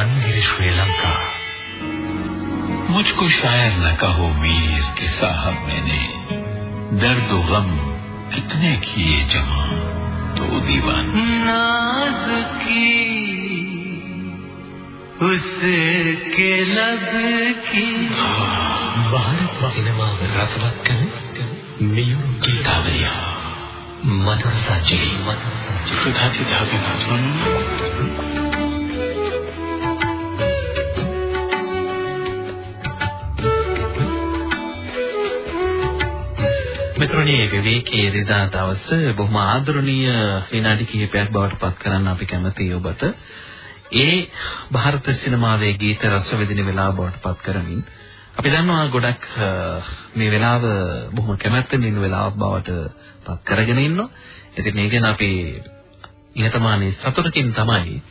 रणवीर श्रीलंका। मुझको शायर न कहो वीर के साहब मैंने। दर्द गम कितने किए जमा तो दीवान। नाज की उसके लब की। भारत सिनेमा रसवक मीर की कावरिया मदरसा जी मदरसा जी। सुधा जी धागे මිත්‍රණී විවේකී එදිනා දවස බොහොම ආදරණීය විනාඩි කිහිපයක් බවට පත් කරන්න අපි කැමතියි ඔබට. ඒ ಭಾರತ සිනමාවේ ගීත රස විඳින වෙලාව බවට පත් කරමින් අපි දන්නවා ගොඩක් අ, මේ වෙලාව බොහොම කැමැත්තෙන් ඉන්න වෙලාවක් බවට පත් කරගෙන ඉන්නවා. ඉතින් මේ ගැන අපි නිහතමානී සතුටකින් තමයි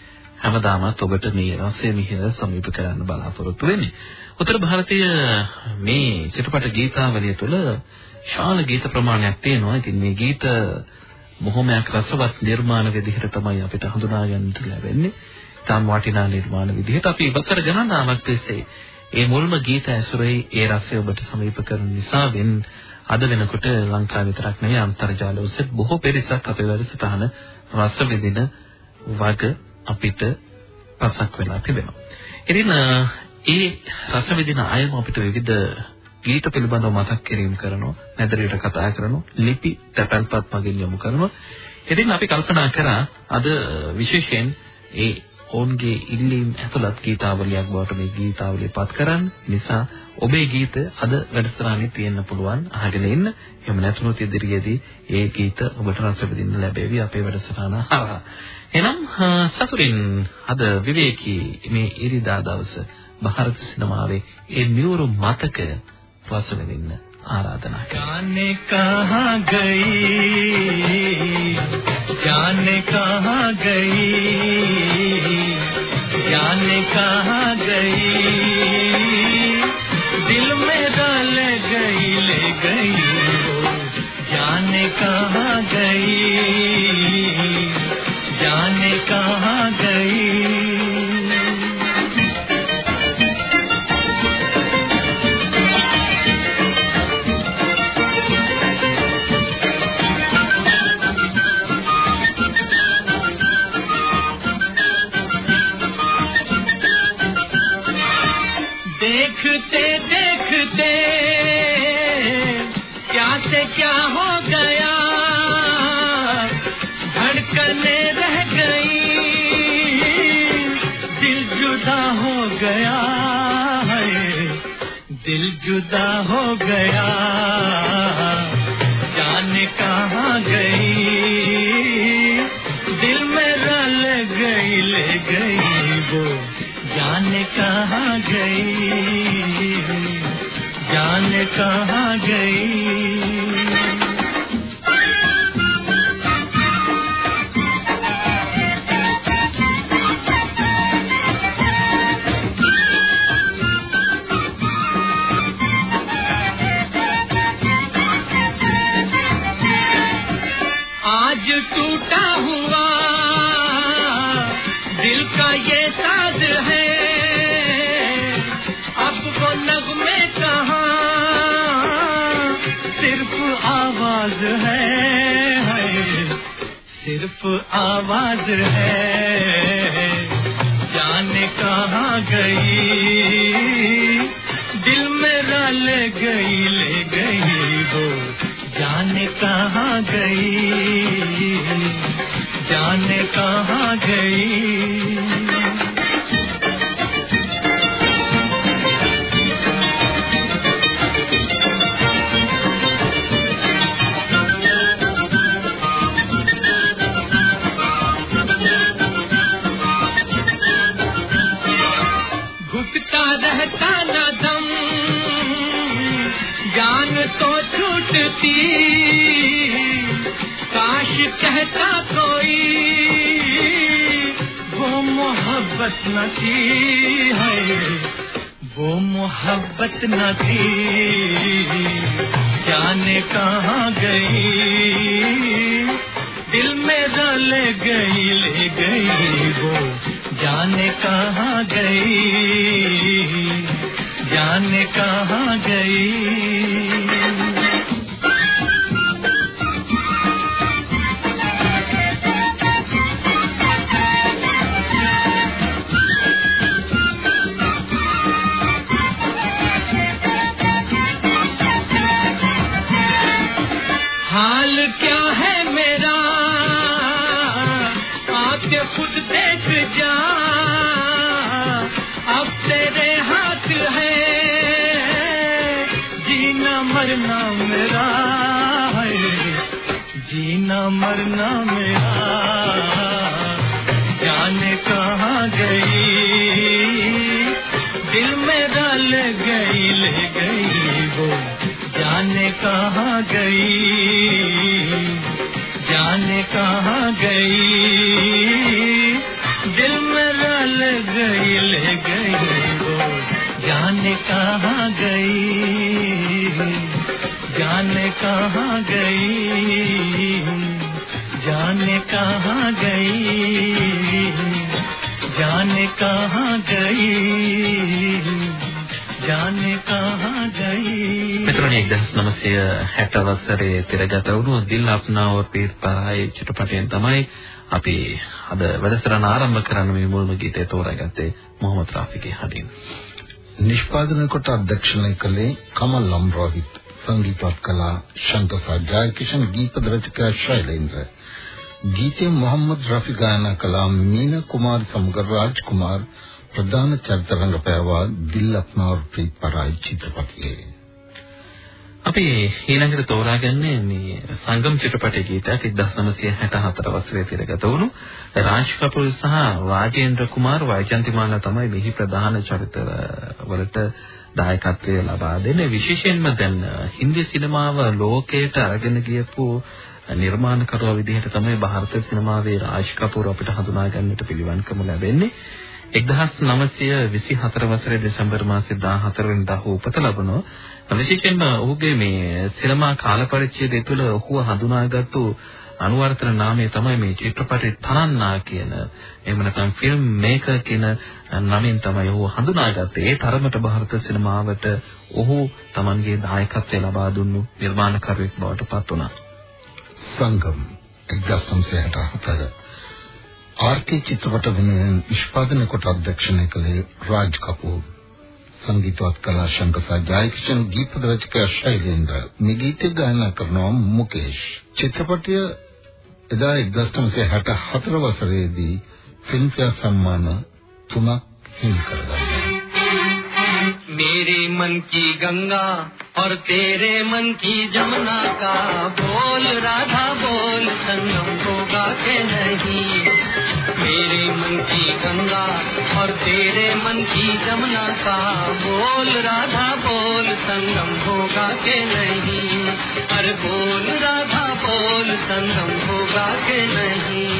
හැමදාමත් ඔබට මේ රසය මිහිර සමීප කරන්න බලාපොරොත්තු වෙන්නේ. උත්තර ಭಾರತೀಯ මේ චිත්‍රපට ගීතාවලිය තුළ ශාල ගීත ප්‍රමාණයක් තියෙනවා. ඉතින් මේ ගීත බොහොමයක් රසවත් නිර්මාණ විදිහට තමයි අපිට හඳුනා ගන්නට ලැබෙන්නේ. තාම වටිනා නිර්මාණ විදිහට අපි වසර ගණනාවක් තිස්සේ ඒ මුල්ම ගීත ඇසුරේ ඒ රසය ඔබට සමීප කරන නිසා වෙන අද වෙනකොට ලංකාව විතරක් නෙවෙයි අන්තර්ජාල ඔස්සේ බොහෝ පිරිසක් අපේ වැඩසටහන රස විඳින වග අපිට පසක් වෙලා තිබෙනවා. ඉතින් අ, ඒ රස විඳින අයම අපිට විවිධ ගීත පිළිබඳව මතක් කිරීම කරනවා, මැදිරියට කතා කරනවා, ලිපි තැපැල්පත් මගින් යොමු කරනවා. ඉතින් අපි කල්පනා කරා අද විශේෂයෙන් ඒ ඔවුන්ගේ ඉල්ලීම් ඇතුළත් ගීතාවලියක් බවට මේ ගීතාවලිය පත් කරන්න. නිසා ඔබේ ගීත අද වැඩසටහනේ තියෙන්න පුළුවන් අහගෙන ඉන්න. එහෙම නැතුනොත් ඉදිරියේදී ඒ ගීත ඔබට රස විඳින්න ලැබෙවි අපේ වැඩසටහන හරහා. එහෙනම් අ, සතුටින් අද විවේකී මේ ඉරිදා දවස ಭಾರತ සිනමාවේ ඒ මියුරු මතක රස විඳින්න ආරාධනා කරනවා. जाने कहाँ गई जाने कहाँ गई जाने कहाँ गई दिल मेरा ले गई ले गई वो जाने कहाँ गई जाने कहाँ गई देखते देखते क्या से क्या हो गया? धड़कने रह गई, दिल जुदा हो गया है, दिल जुदा हो गया। कहाँ आवाज़ है। जाने कहाँ गई? दिल मेरा ले गई ले गई वो। जाने कहाँ गई? छूटती काश कहता कोई, वो मोहब्बत न थी है। वो मोहब्बत न थी। जाने कहाँ गई। दिल मेरा ले गई ले गई वो। जाने कहाँ गई। जाने कहाँ गई। कहाँ गई? जाने कहाँ गई? दिल मेरा ले गई ले गई वो। जाने कहाँ गई? जाने कहाँ गई? जाने कहाँ गई? जाने कहाँ गई? නිර්මාණය 1960 වසරේ පෙරගත වුණු දිල් අප්නාව පීර්පායි චිත්‍රපටයෙන් තමයි අපි අද වැඩසටහන ආරම්භ කරන්න මේ මුල්ම ගීතය තෝරාගත්තේ මොහොමඩ් රාෆිගේ හඬින්. නිෂ්පාදනය කොට අධ්‍යක්ෂණය කළේ කමල් ලම්රෝහිත් සංගීතවත් කලා ශංකර් ජයකිෂන් දීපද රචකයා ශෛලේන්ද්‍ර ගීතය මොහම්මද් රෆි ගායනා කළා මීනා කුමාර් සමග රාජ් කුමාර් ප්‍රධාන චරිත රංගපෑවා දිල් අප්නාව පීර්පායි චිත්‍රපටයේ අපි ඊළඟට තෝරාගන්නේ මේ සංගම් චිත්‍රපටයේ ගීතයක් 1964 වසරේ තිරගත වුණු රාජ් කපූර් සහ රාජේන්ද්‍ර කුමාර් වෛජන්තිමාලා තමයි මෙහි ප්‍රධාන චරිත වලට දායකත්වය ලබා දෙන්නේ විශේෂයෙන්ම දැන් හින්දි සිනමාව ලෝකයට අරගෙන ගියපු නිර්මාණකරුවා විදිහට තමයි ಭಾರತ සිනමාවේ රාජ් කපූර් අපිට හඳුනා ගන්නට පිළිවන්කම ලැබෙන්නේ 1924 වසරේ දෙසැම්බර් මාසයේ 14 වෙනිදා ඔහු උපත ලබනවා විශේෂයෙන්ම ඔහුගේ මේ සිනමා කාල පරිච්ඡේදය තුළ ඔහුව හඳුනාගත්තු අනුවර්තන නාමය තමයි මේ චිත්‍රපටයේ තනන්නා කියන එහෙම නැත්නම් ෆිල්ම් මේකර් කියන නමින් තමයි ඔහු හඳුනාගත්තේ. ඒ තරමට ಭಾರತ සිනමාවට ඔහු Tamanගේ දායකත්වය ලබා දුන්නු නිර්මාණකරුවෙක් බවට පත් වුණා. සංගම් 1964 ආර්කේ චිත්‍රපට වෙනුවෙන් නිෂ්පාදනය කොට අධ්‍යක්ෂණය කළේ රාජ් කපූර් සංගීතවත් කලා ශංකසා ජයකිෂන් ගීත රචකයා ශෛලේන්ද්‍ර මේ ගීත ගායනා කරනවා මුකේෂ් චිත්‍රපටය එදා 1964 වසරේදී ෆිල්ම්ෆෙයාර් සම්මාන තුනක් හිමි කරගන්නවා मेरे मन की गंगा और तेरे मन की जमुना का बोल राधा बोल संगम होगा के नहीं मेरे मन की गंगा और तेरे मन की जमुना का बोल, राधा बोल, संगम होगा के नहीं? अरे बोल, राधा बोल, संगम होगा के नहीं?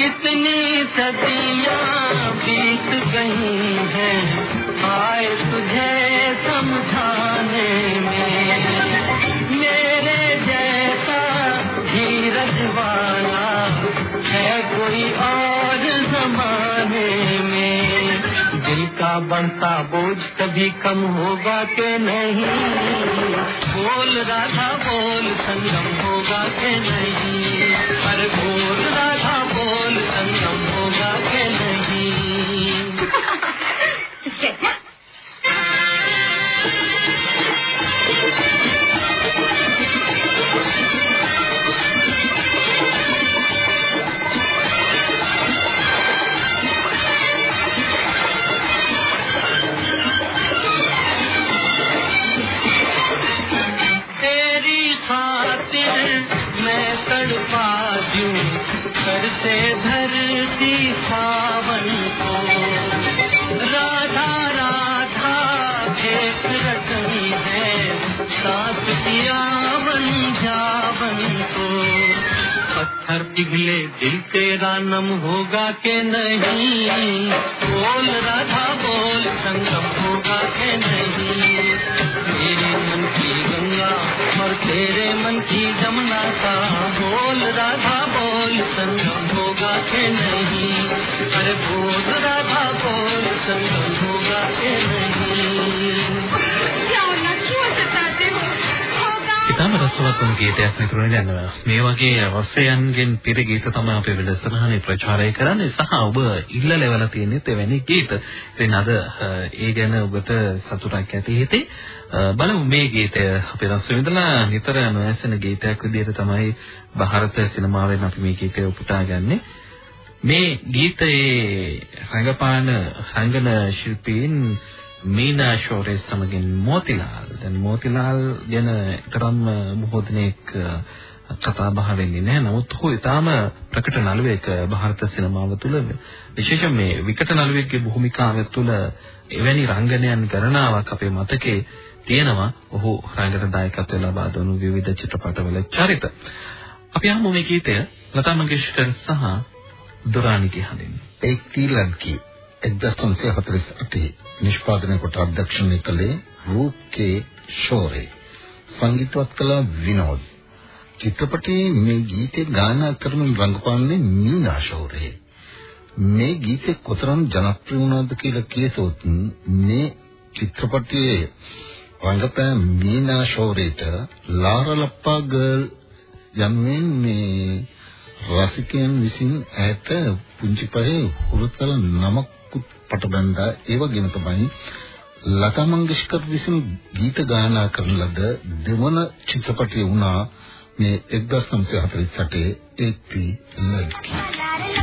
कितनी सदियाँ बीत गई हैं आए तुझे समझाने में। मेरे जैसा धीरज वाला है कोई और जमाने में। दिल का बढ़ता बोझ कभी कम होगा के नहीं? बोल राधा, बोल संगम होगा के नहीं? हर बोल पिघले दिल तेरा नम होगा के नहीं? बोल, राधा, बोल, संगम होगा के नहीं? मेरे मन की गंगा और तेरे मन की जमुना का बोल, राधा, बोल, संगम होगा के नहीं? ඉතාම රසවත් වුණු ගීතයක් මිතුරනේ දැන් මේ වගේ රසයන්ගෙන් පිර ගීත තමයි අපි වෙලසනහනේ ප්‍රචාරය කරන්නේ සහ ඔබ ඉල්ල ලැබලා තියෙනෙත් එවැනි ගීත. ඉතින් අද ඒ ගැන ඔබට සතුටක් ඇති හිතේ. බලමු මේ ගීතය අපි රස විඳලා නිතර නොඇසෙන ගීතයක් විදිහට තමයි ಭಾರತ සිනමාවෙන් අපි මේ ගීතය උපුටා ගන්නෙ. මේ ගීතයේ රංගපාන රංගන ශිල්පීන් මීනා ශෝරේ සමගින් මෝතිලාල් දැන් මෝතිලාල් ගැන තරම් බොහෝ දිනෙක කතා බහ වෙන්නේ නැහැ. නමුත් ඔහු ඊටාම ප්‍රකට නළුවෙක් ಭಾರತ සිනමාව තුළ විශේෂයෙන් මේ විකට නළුවෙක්ගේ භූමිකාව තුළ එවැනි රංගනයන් ගණනාවක් අපේ මතකේ තියෙනවා. ඔහු රංගන දායකත්වය ලබා දුණු විවිධ චිත්‍රපටවල චරිත. අපි අහමු මේ ගීතය ලතා මංගেশකර් සහ දුරානිගේ හඳින්. ඒක ශ්‍රී ලංකාවේ 1948 නිෂ්පාදනය කොට අධ්‍යක්ෂණය කළේ රූප් කේ ෂෝරේ සංගීතවත් කළ විනෝද්. චිත්‍රපටයේ මේ ගීතේ ගායනා කරමින් රංගපාන්නේ මීනා ෂෝරේ මේ ගීතේ කොතරම් ජනප්‍රිය වුණාද කියලා කියතොත් මේ චිත්‍රපටයේ රංගපෑම් මීනා ෂෝරේට ලාරලප්පා ගර්ල් යන්නෙන් මේ රසිකයන් විසින් ඈත පුංචි පහේ හුරුතල නමක් පටබැඳා. ඒ වගේම තමයි ලතා මංගেশකර් විසින් ගීත ගායනා කරන ලද දෙවන චිත්‍රපටය වුණා මේ 1948 එක්පි ලඩ්කි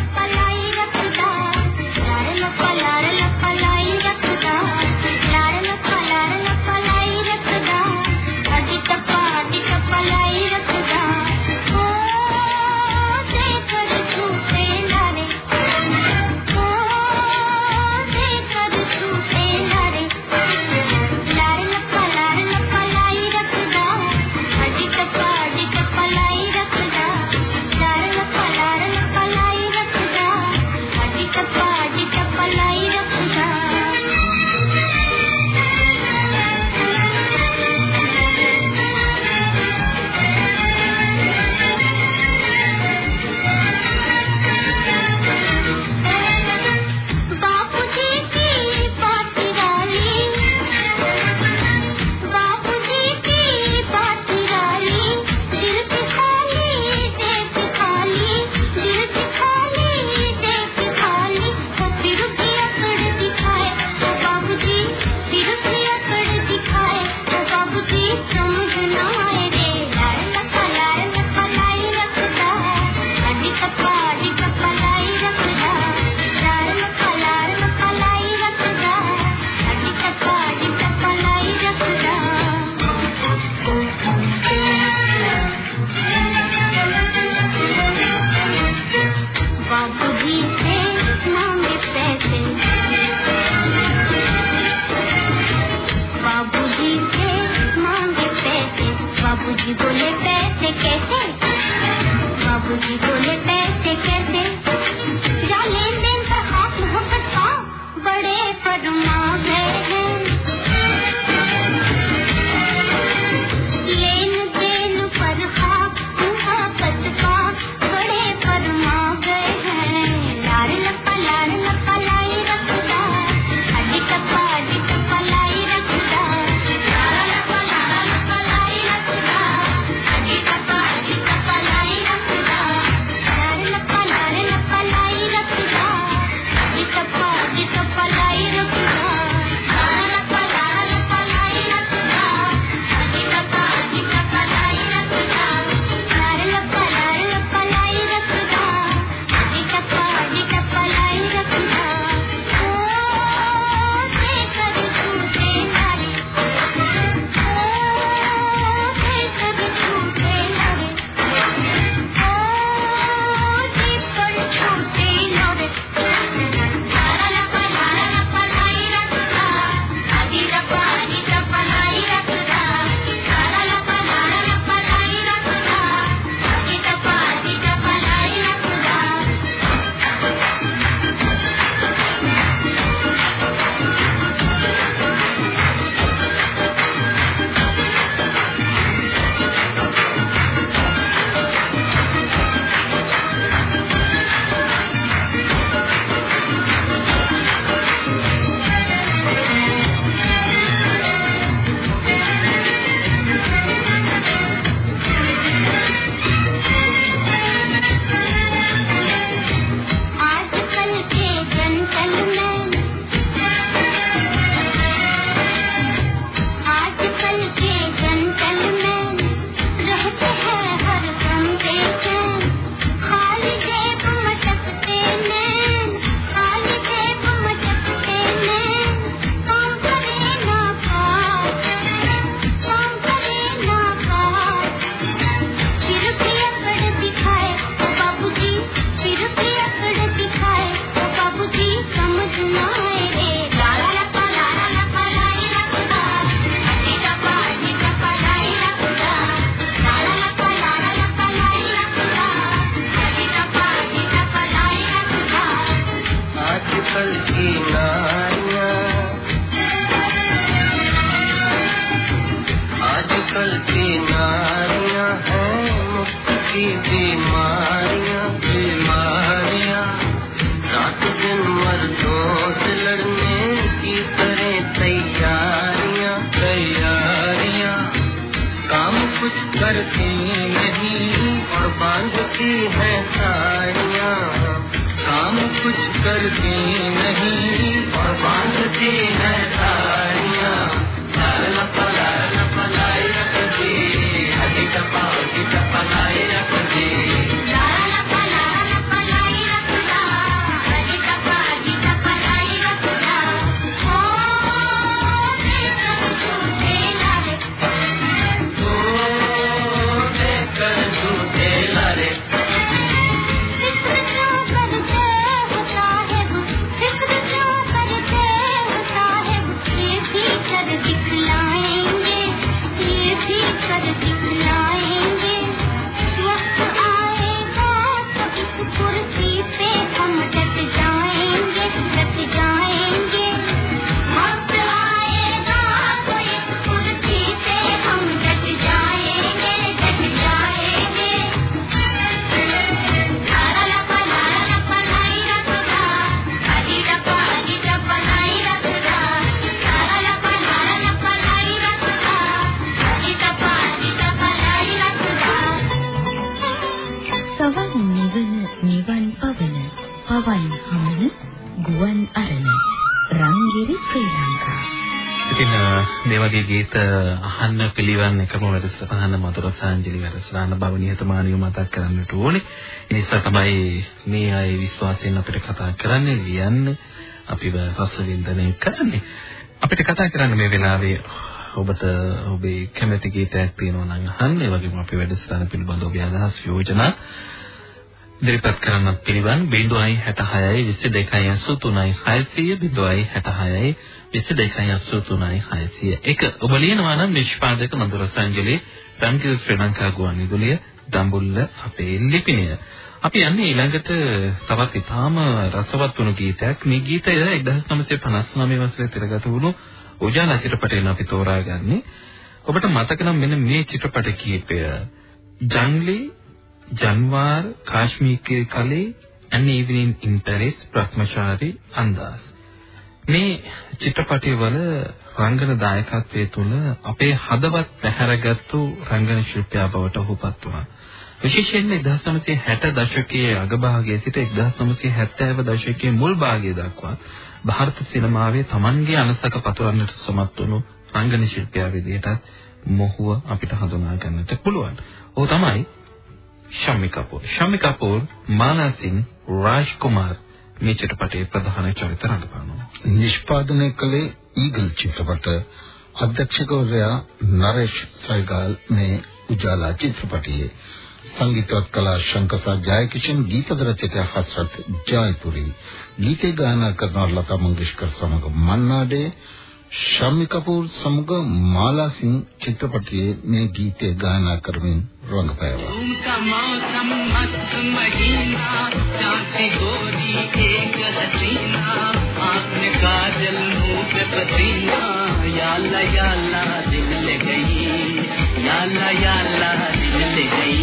වගේ ගීත අහන්න පිළිවන් එකම වැඩසටහන මధుර සාංජලි වැඩසටහන බව නිහතමානීව මතක් කරන්නට ඕනේ. ඒ නිසා තමයි මේ අය විශ්වාසයෙන් අපිට කතා කරන්නේ, ලියන්නේ, අපිව රස වින්දනය කරන්නේ. අපිට කතා කරන්න මේ වෙලාවේ ඔබට ඔබේ කැමැති ගීතයක් තියෙනවා නම් අහන්න. ඒ වගේම අපේ වැඩසටහන පිළිබඳව ඔබේ අදහස් යෝජනා ඉදිරිපත් කරන්න පිළිවන් 0.66 22 83 600 0.66 22 228361 ඔබ ලියනවා නම් නිෂ්පාදක මధుර සංජලී රන්කිර ශ්‍රී ලංකා ගුවන්විදුලිය දඹුල්ල අපේ ලිපිණිය. අපි යන්නේ ඊළඟට තවත් ඉතාම රසවත් වුණු ගීතයක්. මේ ගීතය 1959 වසරේ තිරගත වුණු උජාලා චිත්‍රපටයෙන් අපි තෝරාගන්නේ. ඔබට මතක නම් මෙන්න මේ චිත්‍රපට කීපය. ජංගලි ජන්වාර් කාශ්මීර් කලේ An Evening in Paris ප්‍රක්‍මචාරී අන්දාස් මේ චිත්‍රපටයවල රංගන දායකත්වයේ තුල අපේ හදවත් පැහැරගත්තු රංගන ශිල්පියා බවට ඔහුපත් වුණා. විශේෂයෙන්ම 1960 දශකයේ අගභාගයේ සිට 1970 දශකයේ මුල් භාගය දක්වා ಭಾರತ සිනමාවේ Tamanගේ අනසක පතුරන්නට සමත් වුණු රංගන ශිල්පියා විදිහට මොහුව අපිට හඳුනා ගන්නට පුළුවන්. ඔහු තමයි ශම්මි කපූර්. ශම්මි කපූර්, මාලා සිං, රාජ් කුමාර් මේ චිත්‍රපටයේ ප්‍රධාන චරිත රඟපානවා. නිෂ්පාදනය කළේ ඊගල් චිත්‍රපට අධ්‍යක්ෂකවරයා නරේෂ් සයිගල් මේ උජාලා චිත්‍රපටයේ සංගීතවත් කලා ශංකසා ජයකිෂන් ගීත රචකයා හස්රත් ජයපුරි ගීතේ ගායනා කරන ලතා මංගেশකර් සමග මන්නාඩේ ශම්මි කපූර් සමග මාලා සිං චිත්‍රපටයේ මේ ගීතය ගායනා කරමින් රංගපෑවා उनका मौसम मस्त महीना चांदी गोरी एक हसीना आँख में काजल मुंह पे पसीना याला याला दिल ले गई याला याला दिल ले गई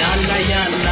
ያላ ያላ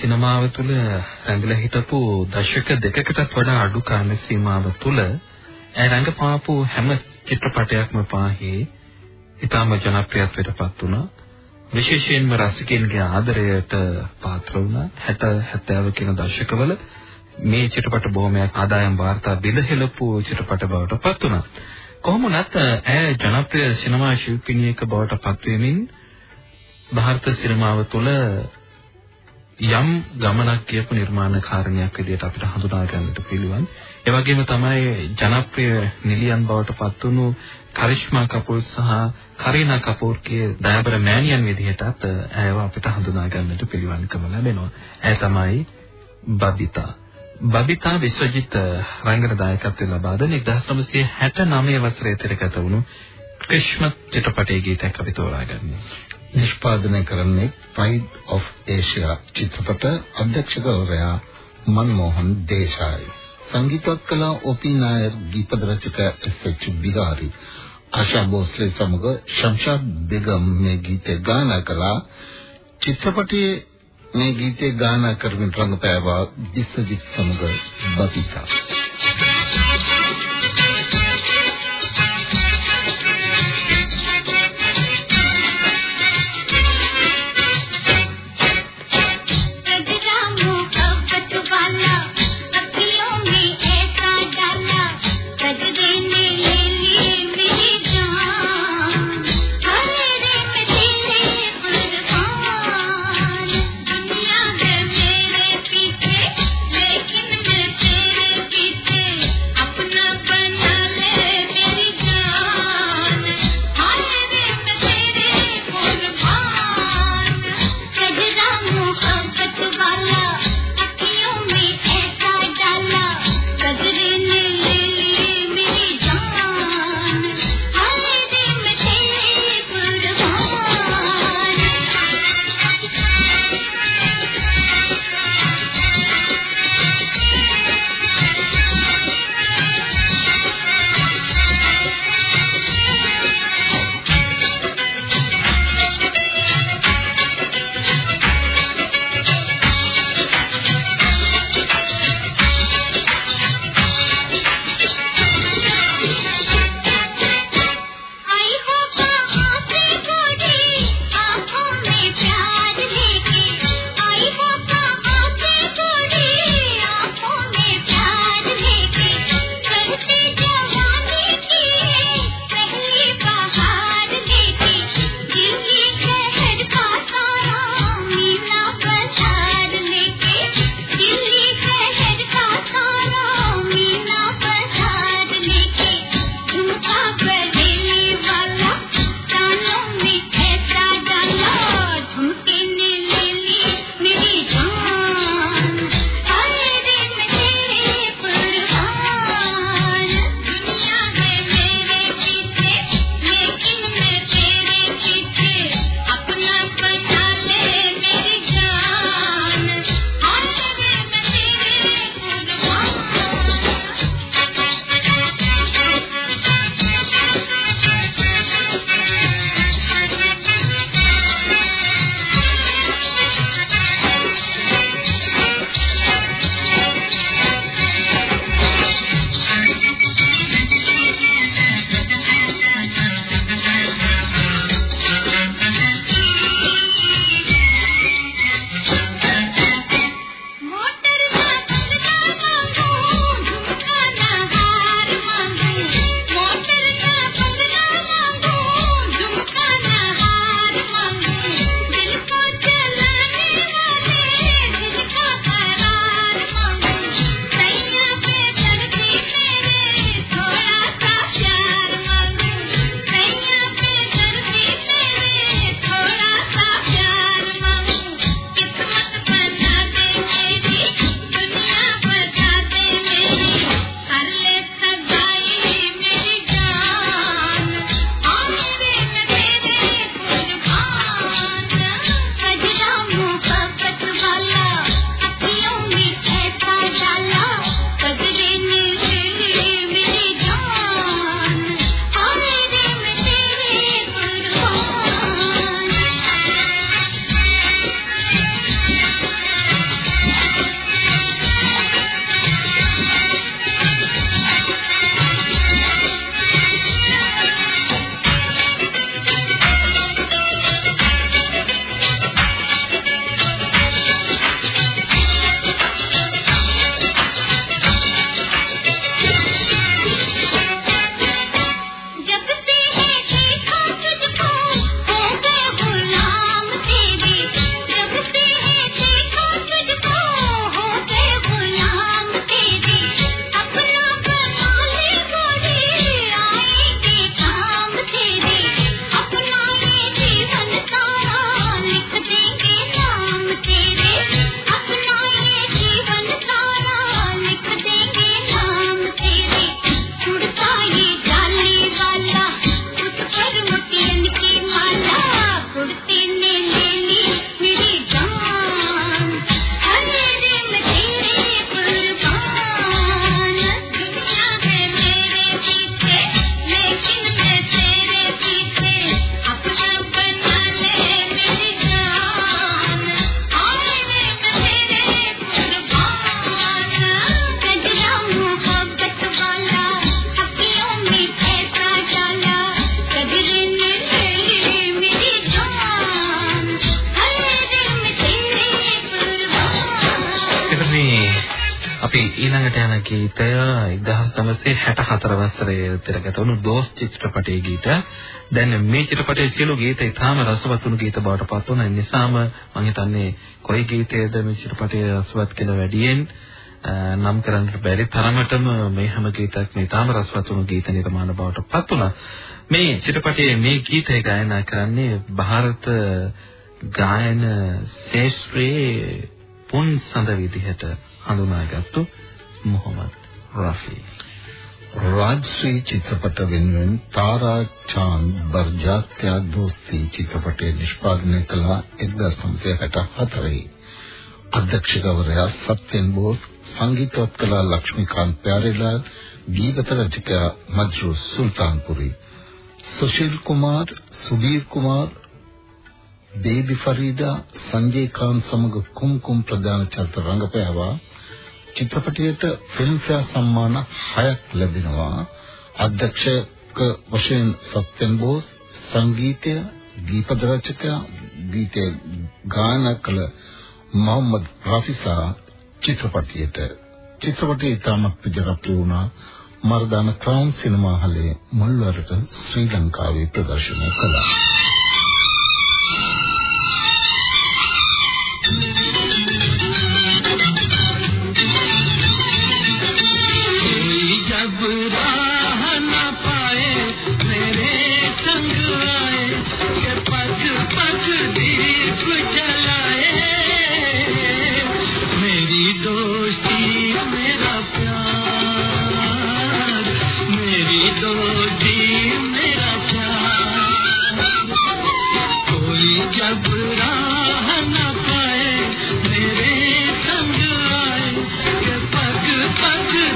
සිනමාව තුළ රැඳිලා හිටපු දශක දෙකකටත් වඩා අඩු කාල සීමාව තුළ ඇය රංගපාපු හැම චිත්‍රපටයක්ම පාහේ ඉතාම ජනප්‍රියත්වයට පත් වුණා. විශේෂයෙන්ම රසිකයන්ගේ ආදරයට පාත්‍ර වුණා. 60 70 කියන දශකවල මේ චිත්‍රපට බොහොමයක් ආදායම් වාර්තා බිඳහෙළපු චිත්‍රපට බවට පත් වුණා. කොහොම වුණත් ඇය ජනප්‍රිය සිනමා ශිල්පිනියක බවට පත්වීමෙන් ಭಾರತ සිනමාව තුළ යම් ගමනක් කියපු නිර්මාණකාරණයක් විදිහට අපිට හඳුනා ගන්නට පිළිවන්. ඒ වගේම තමයි ජනප්‍රිය නිලියන් බවට පත් වුණු කරිෂ්මා කපූර් සහ කරීනා කපූර්ගේ දයාබර මෑණියන් විදිහටත් ඇයව අපිට හඳුනා ගන්නට පිළිවන්කම ලැබෙනවා. ඇය තමයි බබිතා. බබිතා විශ්වජිත් රංගන දායකත්වය ලබා දෙන 1969 වසරේ තිරගත වුණු ක්‍රිස්මස් චිත්‍රපටයේ ගීතයක් අපි තෝරාගන්නේ. නිෂ්පාදනය කරන්නේ Pride of Asia චිත්‍රපට අධ්‍යක්ෂකවරයා මන්මෝහන් දේශායි. සංගීතවත් කලා ඔපී නායර් ගීත රචක එස්.එච්. බිහාරි ආශා භෝස්ලේ සමග ශම්ෂාද් බේගම් මේ ගීතය ගායනා කළා. චිත්‍රපටයේ මේ ගීතය ගායනා කරමින් රංගපෑවා විශ්වජිත් සමග බතිතා. වසරේ තිරගත වුණු දෝස් චිත්‍රපටයේ ගීත. දැන් මේ චිත්‍රපටයේ සියලු ගීත ඉතාම රසවත් වුණු ගීත බවට පත් වුණා. ඒ නිසාම මම හිතන්නේ කොයි ගීතයේද මේ චිත්‍රපටයේ රසවත් කියලා වැඩියෙන් නම් කරන්නට බැරි තරමටම මේ හැම ගීතයක්ම ඉතාම රසවත් වුණු ගීත නිර්මාණ බවට පත් වුණා. මේ චිත්‍රපටයේ මේ ගීතය ගායනා කරන්නේ ಭಾರತ ගායන ශේෂ්ත්‍රයේ පුන් සඳ විදිහට හඳුනාගත්තු මොහමඩ් රෆී රාජ්ශ්‍රී චිත්‍රපට වෙනුවෙන් තාරා චාන්ද් බර්ජාත්‍යා දෝස්ති චිත්‍රපටය නිෂ්පාදනය කළ 1964 අධ්‍යක්ෂකවරයා සත්‍යන් බෝස් සංගීතවත් කළ ලක්ෂ්මීකාන්ත් ප්‍යාරේලාල් ගීත රචකයා මජ්රු සුල්තාන්පුරි. සුශීල් කුමාර් සුබීර් කුමාර් බේබි ෆරීදා සංජේ ખાન සමග කුම්කුම් ප්‍රධාන චරිත රංගපෑවා. චිත්‍රපටයට ෆිල්ම්ෆෙයාර් සම්මාන 6ක් ලැබෙනවා. අධ්‍යක්ෂක වශයෙන් සත්‍යන් බෝස් සංගීතය දීපද රචකයා ගීතය ගායනා කළ මොහම්මද් රෆිසා චිත්‍රපටයට. චිත්‍රපටය ඉතාමත් ජනප්‍රිය වුණා. මර්දාන ක්‍රවුන් සිනමා හලේ මුල්වරට ශ්‍රී ලංකාවේ ප්‍රදර්ශනය කළා.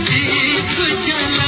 बीच चला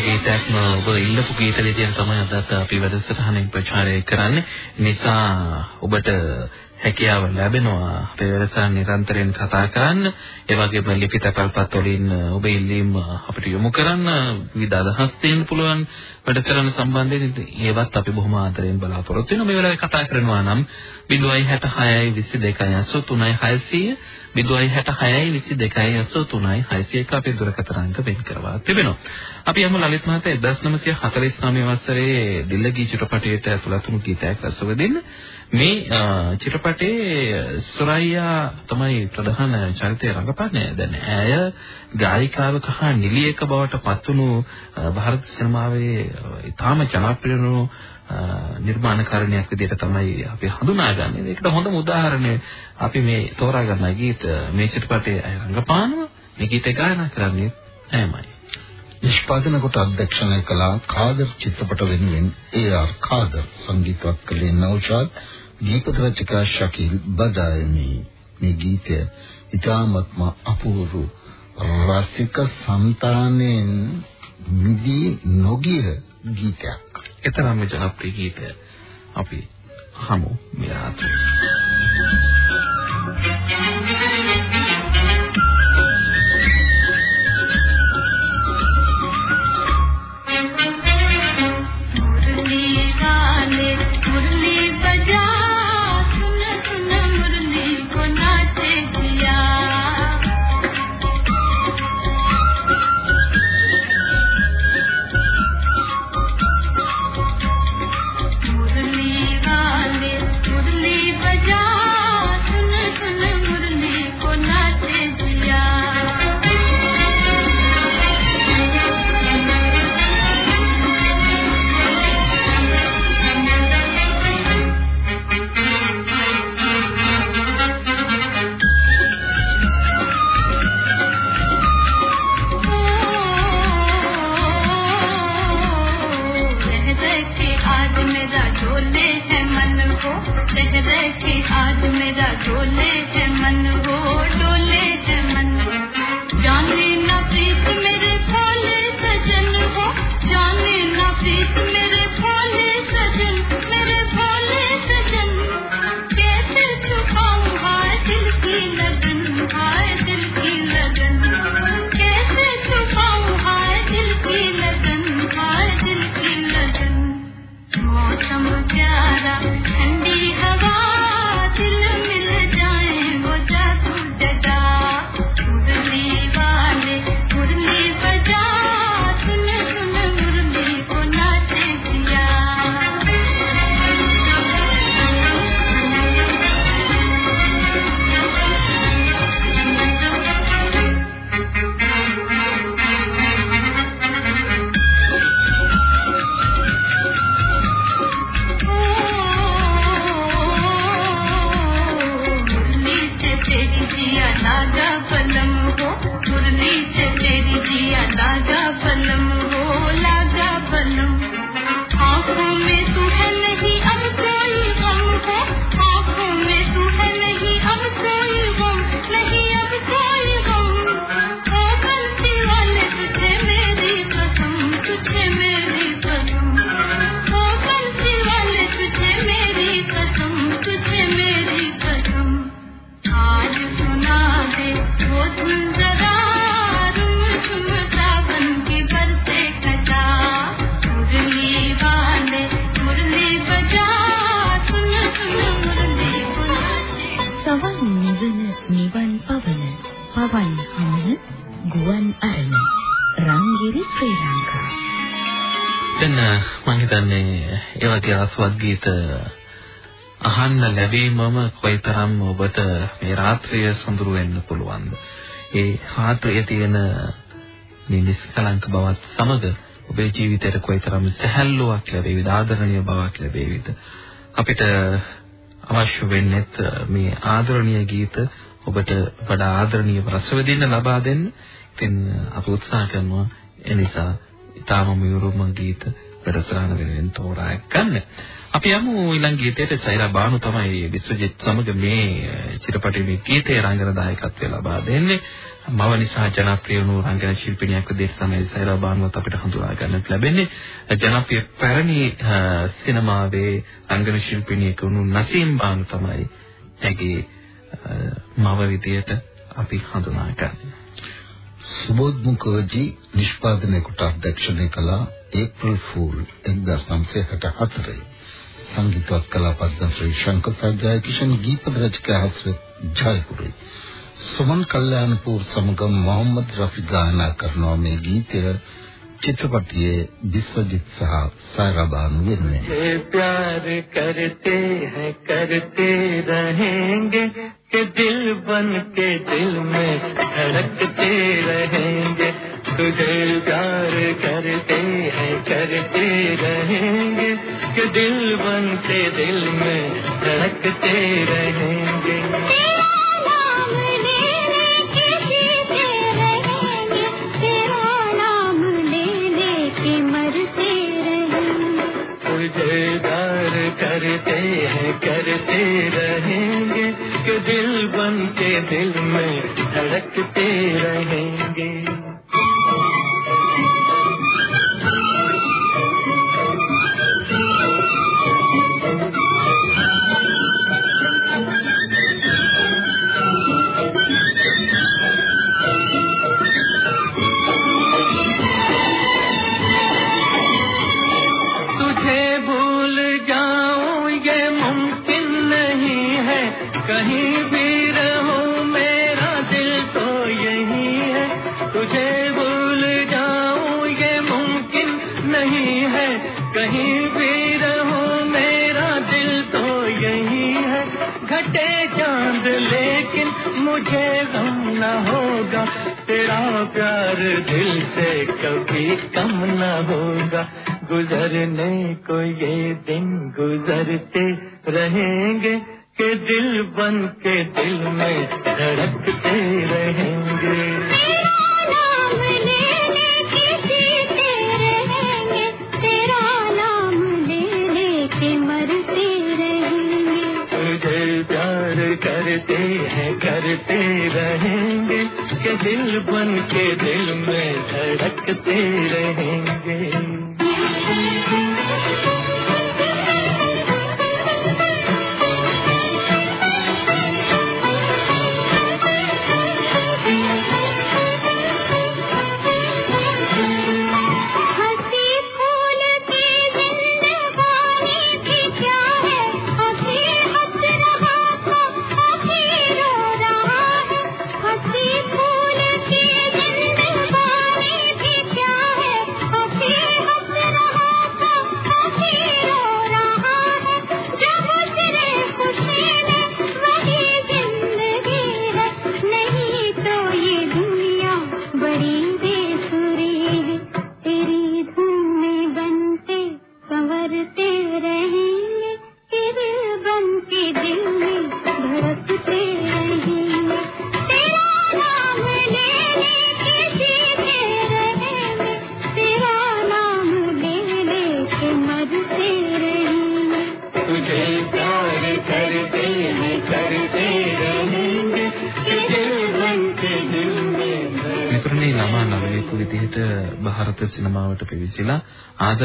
ගීතයක්ම ඔබ ඉල්ලපු ගීත විදියට තමයි අදත් අපි වැඩසටහනෙන් ප්‍රචාරය කරන්නේ. නිසා ඔබට හැකියාව ලැබෙනවා අපේ වැඩසටහන නිරන්තරයෙන් කතා කරන්න. ඒ වගේම ලිපි තැපල්පත් වලින් ඔබ ඉල්ලීම් අපිට යොමු කරන්න විවිධ අදහස් දෙන්න පුළුවන් වැඩසටහන සම්බන්ධයෙන් ඒවත් අපි බොහොම ආදරෙන් බලාපොරොත්තු වෙනවා. මේ වෙලාවේ කතා කරනවා නම් 066 22 83 600 066 22 83 601 අපේ දුරකථන අංක වෙන් කරවා තිබෙනවා. අපි යමු ලලිත් මහතා 1949 වසරේ දිල්ලගී චිත්‍රපටයට ඇතුළත් වුණු ගීතයක් රසව දෙන්න. මේ චිත්‍රපටයේ සොරයියා තමයි ප්‍රධාන චරිතය රඟපාන්නේ. දැන් ඇය ගායිකාවක හා නිලියක බවට පත්වුණු ಭಾರತ සිනමාවේ ඉතාම ජනප්‍රිය වුණු නිර්මාණකාරණයක් විදිහට තමයි අපි හඳුනාගන්නේ. ඒකට හොඳම උදාහරණය අපි මේ තෝරා ගන්න ගීත මේ චිත්‍රපටයේ අය රංගපානවා. මේ ගීතය ගායනා කරන්නේ ඇයමයි. නිෂ්පාදන කොට අධ්‍යක්ෂණය කළ කාදර් චිත්‍රපට වෙනුවෙන් ඒ.ආර්. කාදර් සංගීතවත් කළේ නෞෂාද් ගීත රචකයා ශකීල් බදායමි. මේ ගීතය ඉතාමත්ම අපූර්ව රසික సంతානෙන් මිදී නොගිය ගීතයක්. එතරම්ම ජනප්‍රිය ගීතය අපි අහමු මේ රාත්‍රියේ. ඒ වගේ රසවත් ගීත අහන්න ලැබීමම කොයිතරම් ඔබට මේ රාත්‍රිය සඳුරු වෙන්න පුළුවන්ද? ඒ රාත්‍රියේ තියෙන මේ නිස්කලංක බවත් සමග ඔබේ ජීවිතයට කොයිතරම් සැහැල්ලුවක් ලැබේවිද ආදරණීය බවක් ලැබේවිද? අපිට අවශ්‍ය වෙන්නේ මේ ආදරණීය ගීත ඔබට වඩා ආදරණීය රසවිඳින්න ලබා දෙන්න. ඉතින් අපි උත්සාහ කරනවා ඒ නිසා ඊටාම මියුරුම ගීත වැඩසටහන වෙනුවෙන් තෝරා ගන්න. අපි යමු ඊළඟ ගීතයට සෛරා බානු තමයි විශ්වජිත් සමග මේ චිත්‍රපටයේ මේ ගීතයේ රංගන දායකත්වය ලබා දෙන්නේ. මව නිසා ජනප්‍රිය වුණු රංගන ශිල්පිනියක් විදිහට තමයි සෛලා බානුවත් අපිට හඳුනා ගන්නට ලැබෙන්නේ. ජනප්‍රිය පැරණි සිනමාවේ රංගන ශිල්පිනියෙක් වුණු නසීම් බානු තමයි ඇගේ මව විදිහට අපි හඳුනාගන්නේ. සුබෝධ් මුඛර්ජී නිෂ්පාදනය කොට අධ්‍යක්ෂණය කළ ඒප්‍රිල් ෆූල් 1964 සංගීතවත් කලා පද්මශ්‍රී ශංකර් සජ්ජාය කිෂන් ගීත රචකයා හස්රත් ජයපුරේ සමන් කල්යාණපුර සමග මොහම්මද් රෆි ගායනා කරන මේ ගීතය. चित्रपटीय विश्वजीत सह सारा बानू में प्यार करते हैं, करते रहेंगे, के दिल बन के दिल में धड़कते रहेंगे। तुझे प्यार करते हैं, करते रहेंगे, के दिल बन के दिल में धड़कते रहेंगे। प्यार करते हैं करते रहेंगे। के दिल बन के दिल में धड़कते रहेंगे।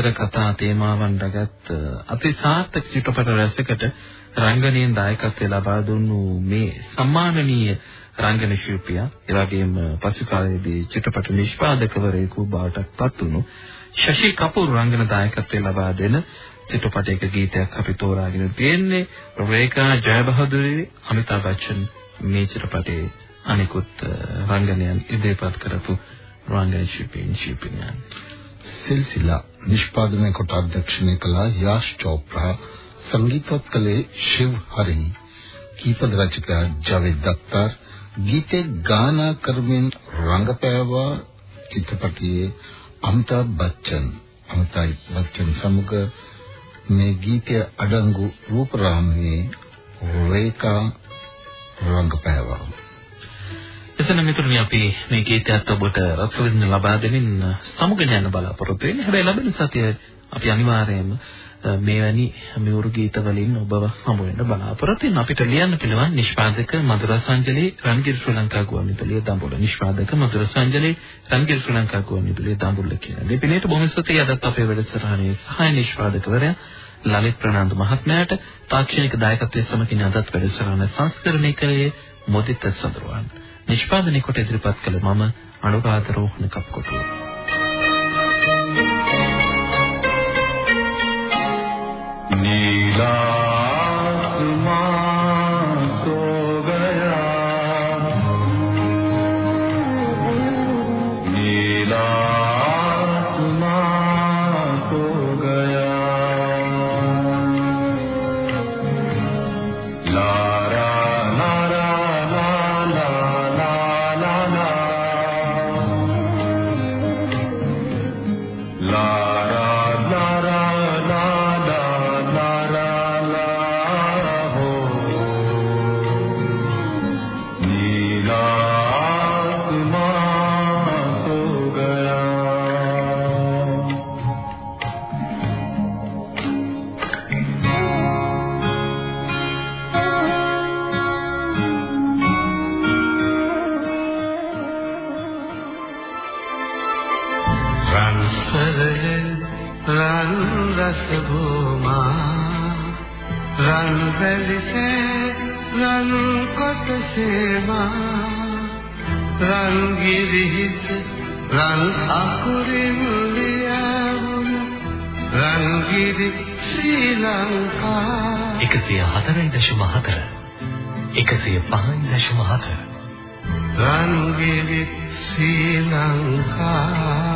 ආදර කතා තේමාවන් රැගත් අති සාර්ථක චිත්‍රපට රසයකට රංගනයෙන් දායකත්වය ලබා දුන්නු මේ සම්මානනීය රංගන ශිල්පියා. ඒ වගේම පසු කාලයේදී චිත්‍රපට නිෂ්පාදකවරයෙකු බවට පත් වුණු ශෂි කපූර් රංගන දායකත්වය ලබා දෙන චිත්‍රපටයක ගීතයක් අපි තෝරාගෙන තියෙන්නේ. රේඛා ජයබහදුරේ අමිතාබ් බච්චන් මේ චිත්‍රපටයේ අනිකුත් රංගනයන් ඉදිරිපත් කරපු රංගන ශිල්පීන් ශිල්පිනියන්. සිල්සිලා. නිෂ්පාදනය කොට අධ්‍යක්ෂණය කළ යාෂ් චෝප්‍රා සංගීතවත් කළේ ශිව හරි කීපද රචකයා ජාවේද් දත්තාර් ගීතේ ගානා කරමින් රංගපෑවා චිත්‍රපටයේ අමිතාබ් බච්චන්. අමිතාබ් බච්චන් සමග මේ ගීතය අඩංගු රූපරාමයේ රේඛා රංගපෑවා. එතන මිතුරුනි අපි මේ ගීතයත් ඔබට රස විඳින්න ලබා දෙමින් සමුගෙන යන බලාපොරොත්තු වෙන්නේ. හැබැයි ලැබෙන සතිය අපි අනිවාර්යයෙන්ම මෙවැනි මියුරු ගීත වලින් ඔබව හමු වෙන්න බලාපොරොත්තු වෙන අපිට ලියන්න පිළිවන් නිෂ්පාදක මధుරසංජලී රන්ගිර ශ්‍රී ලංකා ගුවන්විදුලිය දඹුල්ල. නිෂ්පාදක මధుරසංජලී රන්ගිර ශ්‍රී ලංකා ගුවන්විදුලිය දඹුල්ල කියන දෙපිනේට බොහොම ස්තුතියි. අදත් අපේ වැඩසටහනේ සහාය නිෂ්පාදකවරයා ලලිත් ප්‍රනාන්දු මහත්මයාට තාක්ෂණික දායකත්වයේ සමගින් අදත් වැඩසටහන සංස්කරණය කළේ මොදිත සඳරුවන් නිෂ්පාදනය කොට ඉදිරිපත් කළ මම අනුරාධ රෝහණ කප්කොටුව. नीला 104.4 105.4 රංගිරි ශ්‍රී ලංකා